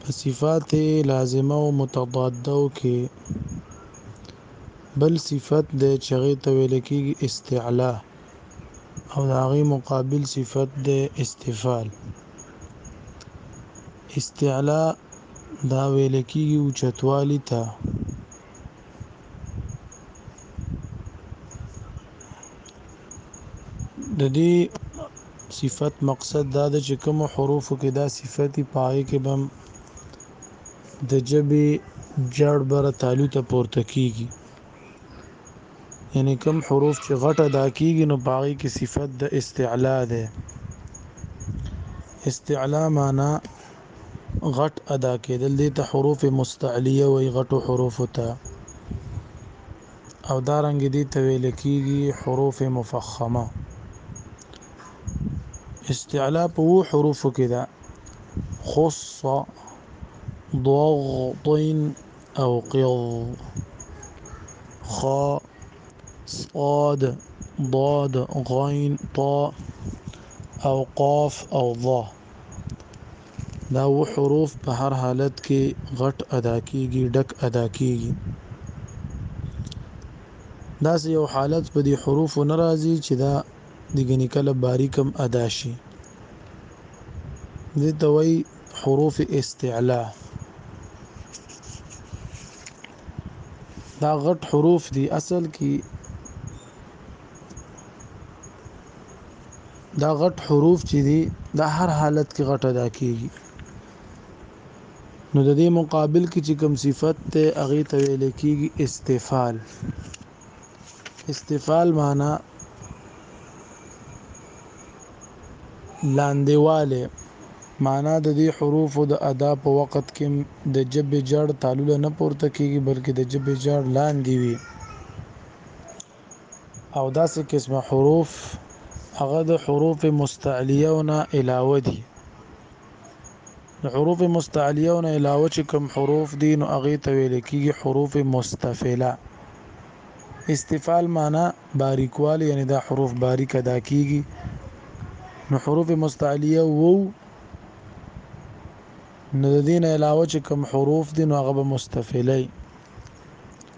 په صفات لازمه او متضادو کې بل صفت دی چې هغه ته ویل کېږي استعلا او د هغې مقابل صفت دی استفال استعلا دا ویل کېږي اوچتوالي ته د دې صفت مقصد دا د چې کوم حروف کې دا صفتی پای کې بم د جبې جړ بر تعالو ته پورته کیږي یعنی کوم حروف چې غټه دا کیږي نو پای کې صفت د استعلا ده استعلا معنا غټ ادا کېدل دې ته حروف مستعلیه وایي غټو حروفو ته او دارنګې دې ته ویل کېږي حروف مفخمه استعلا په وو حروفو کې ده خص ضغط او قض خا صاد ضاد غين طاء او قاف او ضا دا اووه حروف په هر حالت کې غټ ادا کیږي ډک ادا کیږي دا سه یو حالت په دې حروف ناراضي چې دا د غنی کله باریکم ادا شي دې توي حروف استعلا دا غټ حروف دي اصل کې دا غټ حروف چې دي دا هر حالت کې غټ ادا کیږي نو د دې مقابل کې چې کوم صفت ته هغه ته ویل کیږي استفال استفال معنا لاندېواله معنا د دې حروف د ادا په وخت کې د جبې جړ تعلل نه پورته کیږي بلکې د جبې جړ لاندې وي او داسې قسمه حروف هغه د حروف مستعلیو نه علاوه دي د حروف مستعلیو نه علاوه چې کوم حروف دي نو هغه ته ویل کېږي حروف مستفله استفال معنا باریکوالی یعنی دا حروف باریک ادا کېږي نو حروف مستعلیه وو نو د دین علاوه چې کوم حروف دي نو هغه به مستفلی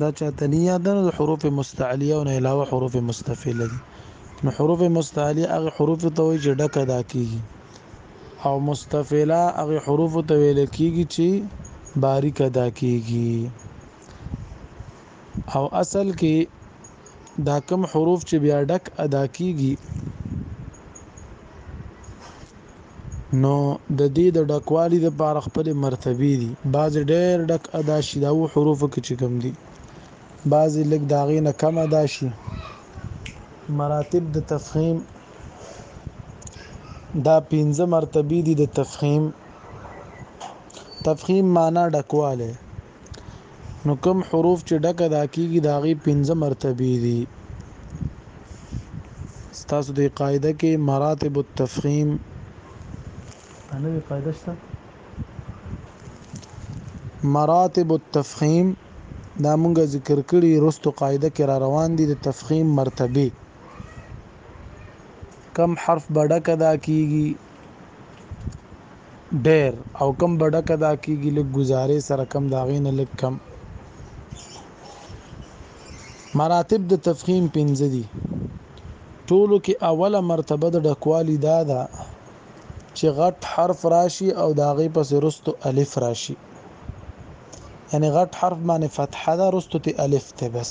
دا چاته نه یاد نه د حروف مستعلیه او نه علاوه حروف مستفعله دي نو حروف مستعلیه هغه حروف ته وایي چې ډک ادا کیږي او مستفعله هغه حروف ته ویل کیږي چې باریک ادا کیږي او اصل کې دا کم حروف چې بیا ډک ادا کیږي نو د دې د ډکوالي د پاره خپل مرتبه دي بعض ډېر ډک ادا شي دا و حروف کې چې کوم دي بعض لګ داغې نه کم ادا شي مراتب د تفخیم دا پنځه مرتبه دي د تفخیم تفخیم معنا ډکواله نو کوم حروف چې ډک ادا کیږي دا غي پنځه مرتبه دي ستاسو د قاعده کې مراتب التفخیم انا دې قاعده شته مراتب التفخیم دا مونږه ذکر کړی رستو قاعده کې را روان دي د تفخیم مرتبه کم حرف بډک ادا کیږي ډیر او کم به ډک ادا کیږی لږ ګزارې سره کم د هغې نه لږ کم مراتب د تفخیم پنځه دي ټولو کې اوله مرتبه د ډکوالی دا ده چې غټ حرف راشي او د هغې پسې رستو الف راشي یعنی غټ حرف باندې فتحه ده رستو تی الف ته بس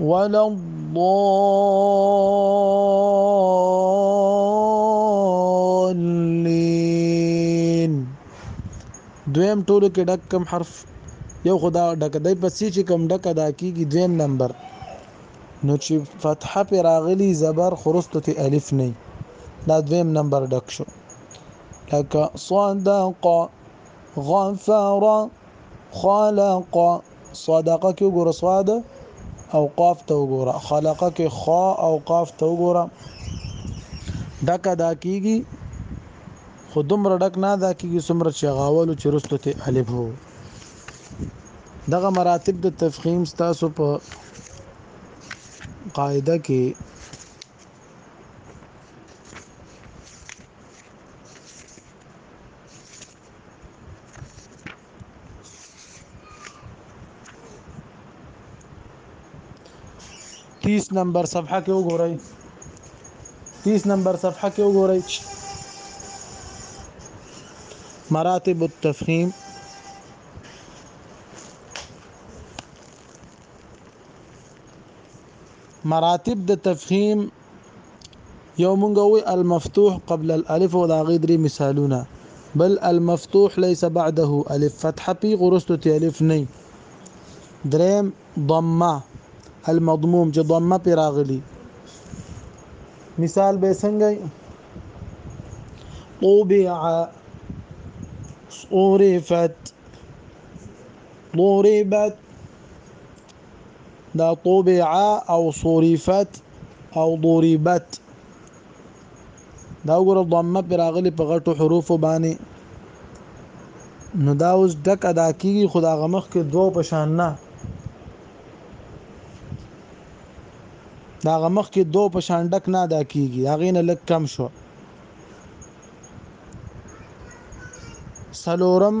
ولا الضالين دویم ټولو کې ډک کم حرف یو خدا ډک دی پسې چې کم ډک ادا کیږي دویم نمبر نو چې فتحه پر راغلی زبر خرستو ته الف نه دا دویم نمبر ډک شو لکه صدق غفر خلق صدقه کې وګوره صاد او قاف ته وګوره خلقه کې خا او قاف ته وګوره ډکه دا کیږي خو دومره ډک نه دا کیږي څومره چې غاولو چې رستو ته الف وو دغه مراتب د تفخیم ستاسو په قاعده کې تیس نمبر صفحه کې وګورئ 30 نمبر صفحه کې وګورئ مراتب التفهیم مراتب د تفهیم یو مونږ وی المفتوح قبل الالف او دا غي درې مثالونه بل المفتوح ليس بعده الف فتحه پی غرستو تی الف نه دریم ضمه المضموم چې ضمه پی راغلی مثال به څنګه طبع صرفت ضربت دا طبع او صرفت او ضربت دا وګوره ضمه پر راغلي په غټو حروفو باندې نو دا اوس ډک ادا کیږي خو دا غمخ کې دوه په شان نه دا غمخ کې دوه په شان ډک نه ادا کیږي هغه نه لک کم شو سلورم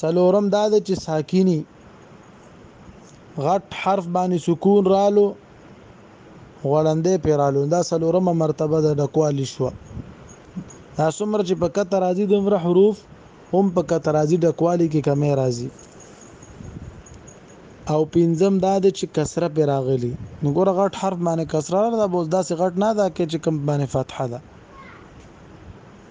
څلورم دا ده چې ساکینی غټ حرف باندې سکون رالو غړندې پیرالو دا څلورمه مرتبه ده د کوالی شو دا څومره چې په کته راځي دومره حروف هم په کته راځي د کوالی کې کمې راځي او پنځم دا ده چې کسره پر راغلی نو ګور غټ حرف باندې کسره ده بوز داسې غټ نه ده کې چې کم باندې فتحه ده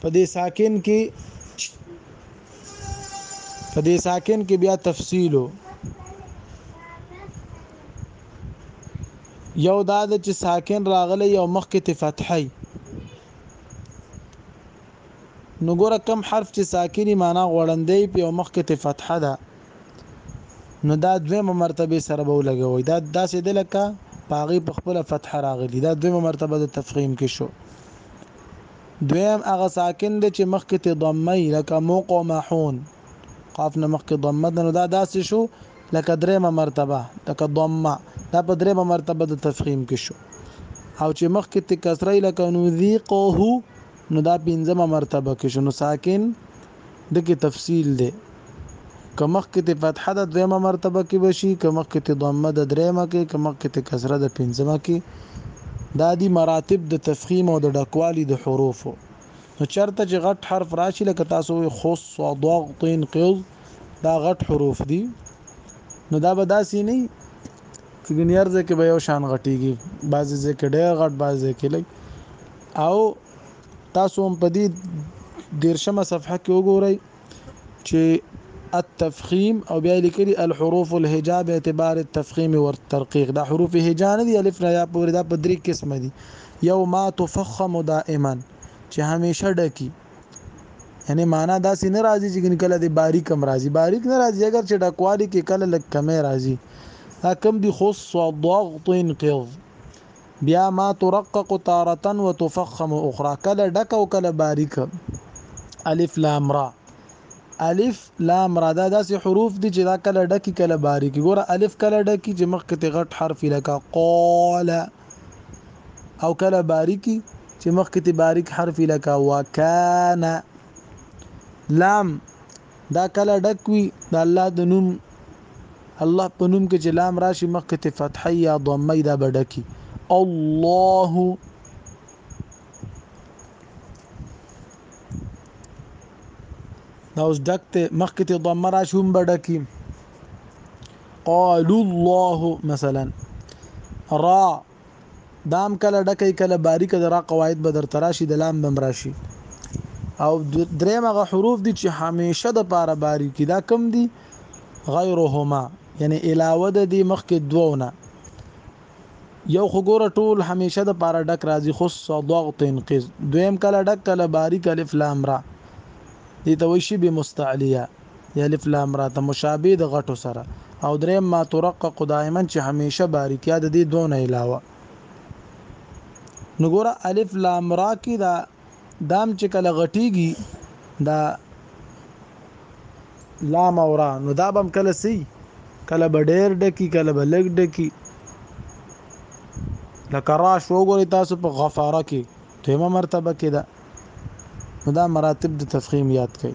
په دې ساکن کې په دې ساکن کې بیا تفصیل یو دا د چې ساکن راغلی یو مخ کې ته فتحي نو ګوره کم حرف چې ساکني معنا غوړندې په یو مخ کې ته فتحه ده نو دا دویمه مرتبه سره به ولګوي دا داسې د لکه پاغي په خپل فتح راغلی دا دویمه مرتبه د تفخیم کې شو دویم هغه ساکن دی چې مخکې ته ضمه یي لکه مقمحون قاف نه مخکې ضمه ده نو دا داسې شو لکه درېمه مرتبه لکه ضمه دا په درېمه مرتبه د تفخیم کې شو او چې مخکې ته کسره لکه نذیقه نو دا پنځمه مرتبه کې شو نو ساکن دکې تفصیل دې که مخکې تې فتحه ده دویمه مرتبه کې به شي که مخکې تې ضمه ده دریمه کې که مخکې تې کسره ده پنځمه کې دا دي مراتب د تفخیم او د ډکوالي د حروفو نو چرته چې غټ حرف راشي لکه تاسو وي خص او ضغط قض دا غټ حروف دي نو دا به داسې نه چې ګنیر ځکه به یو شان غټيږي بعضې ځکه ډېر غټ بعضې ځکه لګ او تاسو هم په دې دیرشمه صفحه کې وګورئ چې التفخیم او بیا لیکلي الحروف الهجا به اعتبار التفخیم او ترقیق دا حروف هجا نه دي الف نه یا پورې دا په درې قسمه دي یو ما تفخم دائما چې همیشه ډکی یعنی معنا دا سي نه راځي چې کله د باریک کم راځي باریک نه راځي اگر چې ډکوالی کې کله لک کمې راځي دا کم دي خص ضغط انقض بیا ما ترقق تارة و تفخم اخرى کله ډک او کله باریک الف لام را الف لام را دا داسې حروف دي چې دا کله ډکی کله باریک ګوره الف کله ډکی چې مخکې ته غټ حرف لکه قال او کله باریکی چې مخکې ته باریک حرف لکه وکانا لام دا کله ډک وي د الله د نوم الله په نوم کې چې لام راشي مخکې ته فتحه یا ضمه دا به ډکي الله دا اوس ډک ته مخکې ته ضمه راشي هم به ډکي قالوا الله مثلا را دام کله ډکه یی کله باریکه د را قواعد به درته راشی د لام بم راشی او دریم هغه حروف دی چی همیشه د پاره باریکی دا کم دی غیرهما یعنی علاوه د دی مخکې دوو نه یو خو ګوره ټول همیشه د پاره ډک راځي خو صدغ تنقذ دویم کله ډک کله باریک الف لام را دي ته وشي به مستعلیه يا الف لام را ته مشابه د غټو سره او دریم ما ترقق دائما چې همیشه باریکیا د دې دوه نه علاوه نو ګوره الف لام را کې دا دام چې کله غټيږي دا لام او را نو دا بم کله سي کله به ډېر ډکی کله به لګ ډکی لکه را شو ګوري تاسو په غفاره کې دویمه مرتبه کې ده نو دا مراتب د تفخیم یاد کړئ